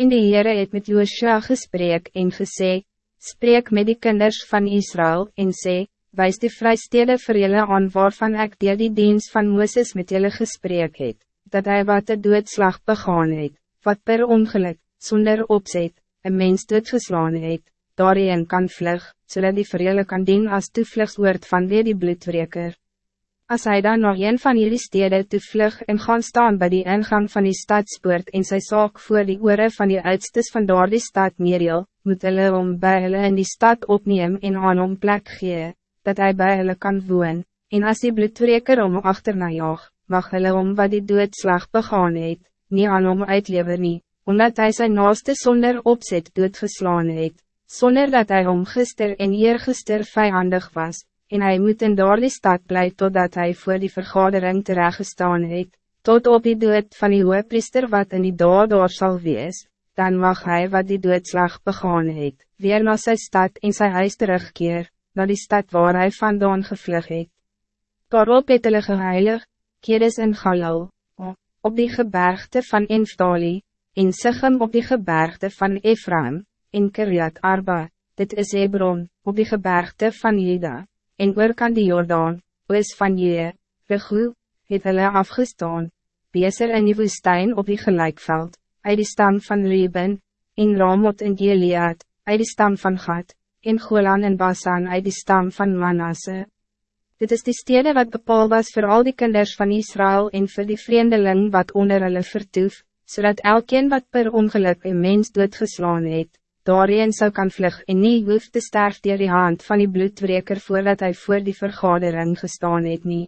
En die Heere het met Joshua gesprek en gesê, Spreek met die kinders van Israël en sê, Wijs die vrijstede vir julle aan waarvan ek deel die dienst van Mooses met julle gesprek het, dat hij wat de doodslag begaan het, wat per ongeluk, zonder opzet, een mens doodgeslaan het, daarin kan vlug, zodat die vir julle kan dien as toevlugswoord van weer die bloedwreker. Als hij dan nog een van jullie steden te vlug en gaan staan bij die ingang van die stadspoort en sy saak voor die oore van die uitstes van daar die stad Meriel, moet hulle om bij hulle in die stad opneem en aan hom plek gee, dat hij bij hulle kan woon, en as die bloedwreker om achterna jaag, mag hulle om wat die doodslag begaan het, nie aan hom uitlever nie, omdat hij zijn naaste zonder opzet doodgeslaan het, zonder dat hij om gister en eergister vijandig was, en hij moet in daar die stad blij totdat hij voor die vergadering terechtgestaan het, tot op die dood van die priester wat in die dood door sal wees, dan mag hij wat die doodslag begaan het, weer naar zijn stad in zijn huis terugkeer, naar die stad waar hij vandaan gevlug het. Daarop het hulle geheilig, Keres in Galil, op die gebergte van Enftali, in Sichem op die gebergte van Ephraim, in Kiryat Arba, dit is Hebron, op die gebergte van Juda en oor kan die Jordaan, oos van Jee, Regoe, het hulle afgestaan, beser in die woestijn op die gelijkveld, uit die stam van Reuben, en Ramot en Gilead, uit die stam van Gad, en Golan en Basan uit die stam van Manasse. Dit is die stede wat bepaal was voor al die kinders van Israël en voor die vreemdeling wat onder hulle vertoef, zodat elkeen wat per ongeluk een mens doodgeslaan het, daarin zou kan vlug en nie hoef te sterf dier die hand van die bloedwreker voordat hij voor die vergadering gestaan het nie.